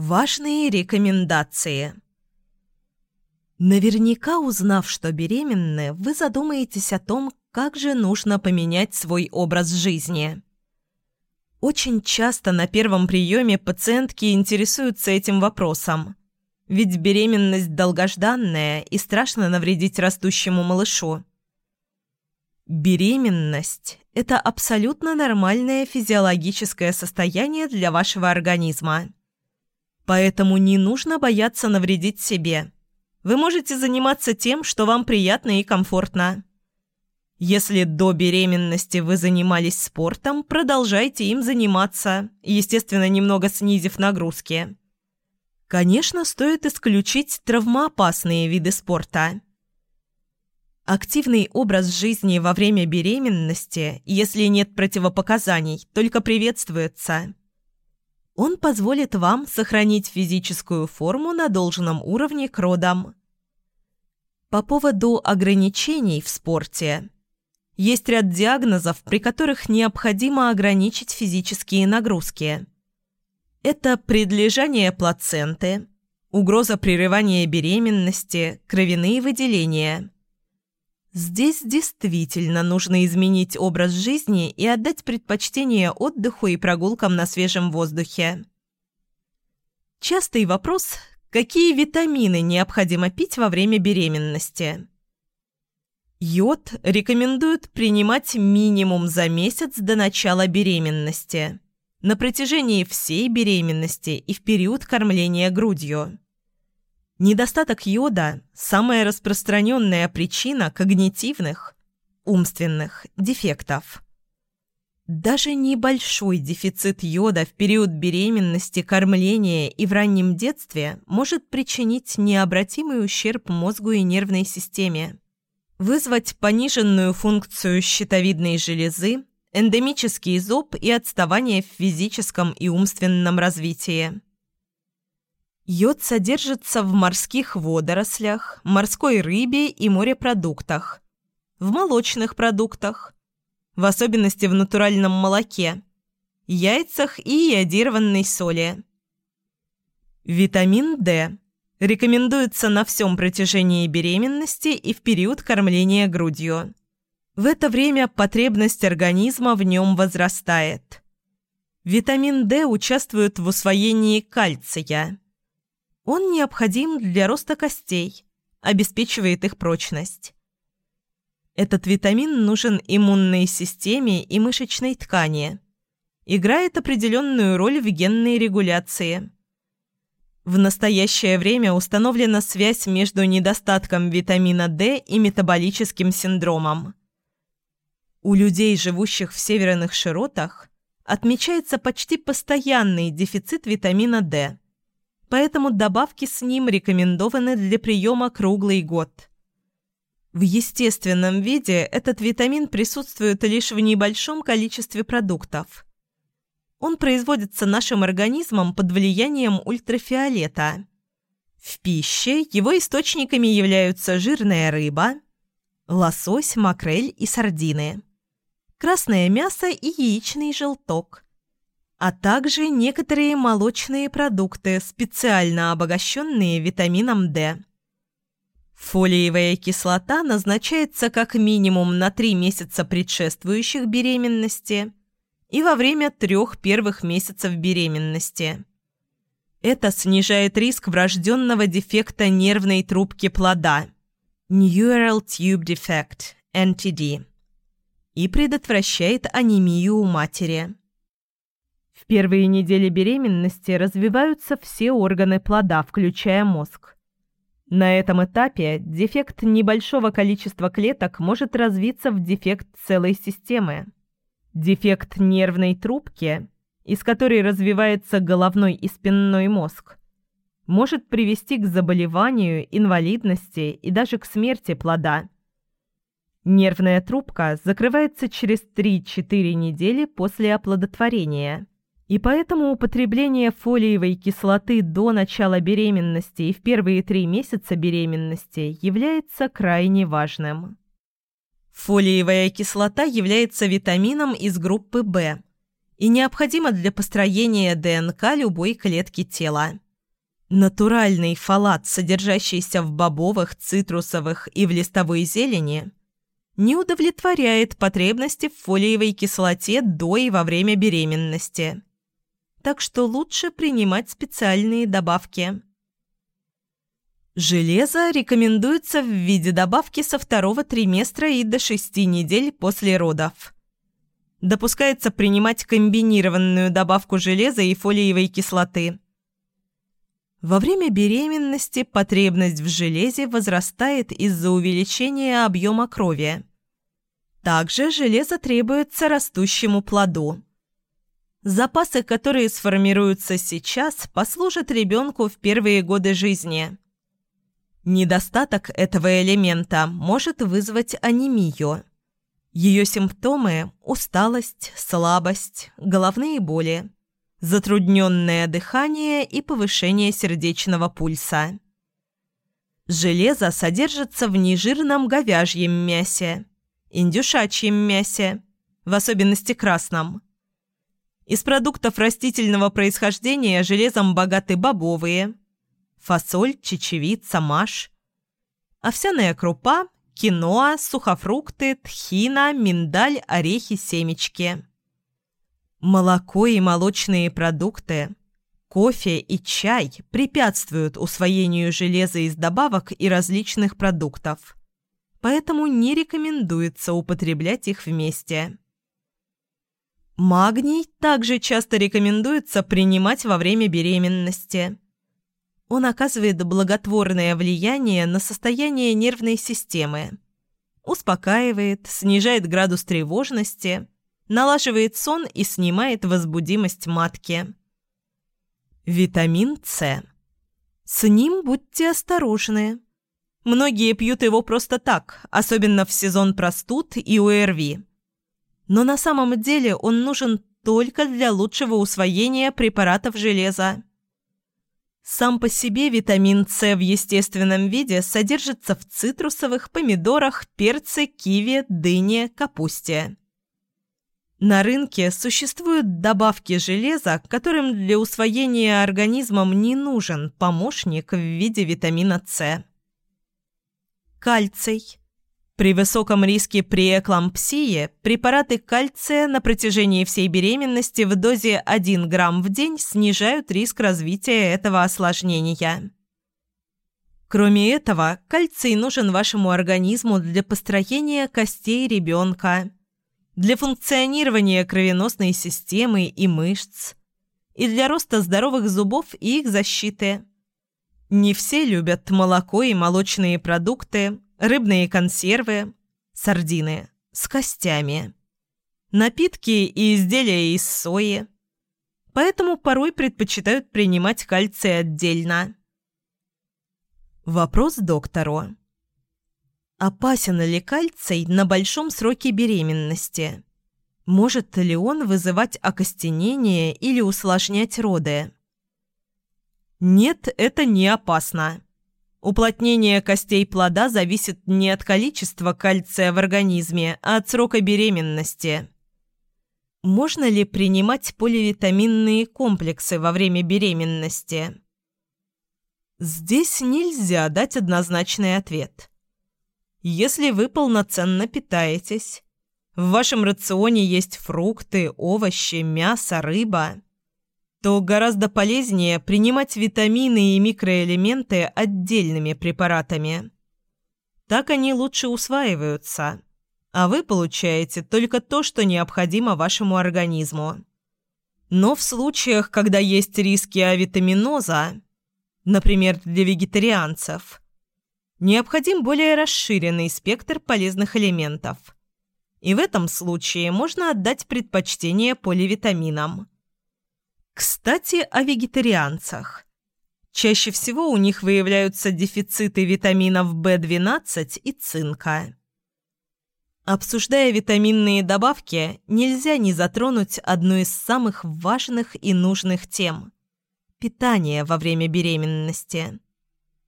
Важные рекомендации. Наверняка, узнав, что беременны, вы задумаетесь о том, как же нужно поменять свой образ жизни. Очень часто на первом приеме пациентки интересуются этим вопросом. Ведь беременность долгожданная и страшно навредить растущему малышу. Беременность – это абсолютно нормальное физиологическое состояние для вашего организма. Поэтому не нужно бояться навредить себе. Вы можете заниматься тем, что вам приятно и комфортно. Если до беременности вы занимались спортом, продолжайте им заниматься, естественно, немного снизив нагрузки. Конечно, стоит исключить травмоопасные виды спорта. Активный образ жизни во время беременности, если нет противопоказаний, только приветствуется. Он позволит вам сохранить физическую форму на должном уровне к родам. По поводу ограничений в спорте. Есть ряд диагнозов, при которых необходимо ограничить физические нагрузки. Это предлежание плаценты, угроза прерывания беременности, кровяные выделения – Здесь действительно нужно изменить образ жизни и отдать предпочтение отдыху и прогулкам на свежем воздухе. Частый вопрос – какие витамины необходимо пить во время беременности? Йод рекомендуют принимать минимум за месяц до начала беременности, на протяжении всей беременности и в период кормления грудью. Недостаток йода – самая распространенная причина когнитивных, умственных дефектов. Даже небольшой дефицит йода в период беременности, кормления и в раннем детстве может причинить необратимый ущерб мозгу и нервной системе, вызвать пониженную функцию щитовидной железы, эндемический зоб и отставание в физическом и умственном развитии. Йод содержится в морских водорослях, морской рыбе и морепродуктах, в молочных продуктах, в особенности в натуральном молоке, яйцах и йодированной соли. Витамин D рекомендуется на всем протяжении беременности и в период кормления грудью. В это время потребность организма в нем возрастает. Витамин D участвует в усвоении кальция – он необходим для роста костей, обеспечивает их прочность. Этот витамин нужен иммунной системе и мышечной ткани. Играет определенную роль в генной регуляции. В настоящее время установлена связь между недостатком витамина D и метаболическим синдромом. У людей, живущих в северных широтах, отмечается почти постоянный дефицит витамина D – поэтому добавки с ним рекомендованы для приема круглый год. В естественном виде этот витамин присутствует лишь в небольшом количестве продуктов. Он производится нашим организмом под влиянием ультрафиолета. В пище его источниками являются жирная рыба, лосось, макрель и сардины, красное мясо и яичный желток – а также некоторые молочные продукты, специально обогащенные витамином D. Фолиевая кислота назначается как минимум на 3 месяца предшествующих беременности и во время трех первых месяцев беременности. Это снижает риск врожденного дефекта нервной трубки плода Neural Tube Defect, NTD, и предотвращает анемию у матери. В первые недели беременности развиваются все органы плода, включая мозг. На этом этапе дефект небольшого количества клеток может развиться в дефект целой системы. Дефект нервной трубки, из которой развивается головной и спинной мозг, может привести к заболеванию, инвалидности и даже к смерти плода. Нервная трубка закрывается через 3-4 недели после оплодотворения – и поэтому употребление фолиевой кислоты до начала беременности и в первые три месяца беременности является крайне важным. Фолиевая кислота является витамином из группы В и необходима для построения ДНК любой клетки тела. Натуральный фолат, содержащийся в бобовых, цитрусовых и в листовой зелени, не удовлетворяет потребности в фолиевой кислоте до и во время беременности. Так что лучше принимать специальные добавки. Железо рекомендуется в виде добавки со второго триместра и до 6 недель после родов. Допускается принимать комбинированную добавку железа и фолиевой кислоты – во время беременности потребность в железе возрастает из-за увеличения объема крови. Также железо требуется растущему плоду. Запасы, которые сформируются сейчас, послужат ребенку в первые годы жизни. Недостаток этого элемента может вызвать анемию. Ее симптомы – усталость, слабость, головные боли затрудненное дыхание и повышение сердечного пульса. Железо содержится в нежирном говяжьем мясе, индюшачьем мясе, в особенности красном. Из продуктов растительного происхождения железом богаты бобовые, фасоль, чечевица, маш, овсяная крупа, киноа, сухофрукты, тхина, миндаль, орехи, семечки. Молоко и молочные продукты, кофе и чай препятствуют усвоению железа из добавок и различных продуктов, поэтому не рекомендуется употреблять их вместе. Магний также часто рекомендуется принимать во время беременности. Он оказывает благотворное влияние на состояние нервной системы, успокаивает, снижает градус тревожности – налаживает сон и снимает возбудимость матки. Витамин С. С ним будьте осторожны. Многие пьют его просто так, особенно в сезон простуд и ОРВИ. Но на самом деле он нужен только для лучшего усвоения препаратов железа. Сам по себе витамин С в естественном виде содержится в цитрусовых, помидорах, перце, киве, дыне, капусте. На рынке существуют добавки железа, которым для усвоения организмом не нужен помощник в виде витамина С. Кальций. При высоком риске преэклампсии препараты кальция на протяжении всей беременности в дозе 1 грамм в день снижают риск развития этого осложнения. Кроме этого, кальций нужен вашему организму для построения костей ребенка – для функционирования кровеносной системы и мышц, и для роста здоровых зубов и их защиты. Не все любят молоко и молочные продукты, рыбные консервы, сардины с костями, напитки и изделия из сои. Поэтому порой предпочитают принимать кальций отдельно. Вопрос доктору. Опасен ли кальций на большом сроке беременности? Может ли он вызывать окостенение или усложнять роды? Нет, это не опасно. Уплотнение костей плода зависит не от количества кальция в организме, а от срока беременности. Можно ли принимать поливитаминные комплексы во время беременности? Здесь нельзя дать однозначный ответ. Если вы полноценно питаетесь, в вашем рационе есть фрукты, овощи, мясо, рыба, то гораздо полезнее принимать витамины и микроэлементы отдельными препаратами. Так они лучше усваиваются, а вы получаете только то, что необходимо вашему организму. Но в случаях, когда есть риски авитаминоза, например, для вегетарианцев – необходим более расширенный спектр полезных элементов. И в этом случае можно отдать предпочтение поливитаминам. Кстати, о вегетарианцах. Чаще всего у них выявляются дефициты витаминов В12 и цинка. Обсуждая витаминные добавки, нельзя не затронуть одну из самых важных и нужных тем – питание во время беременности.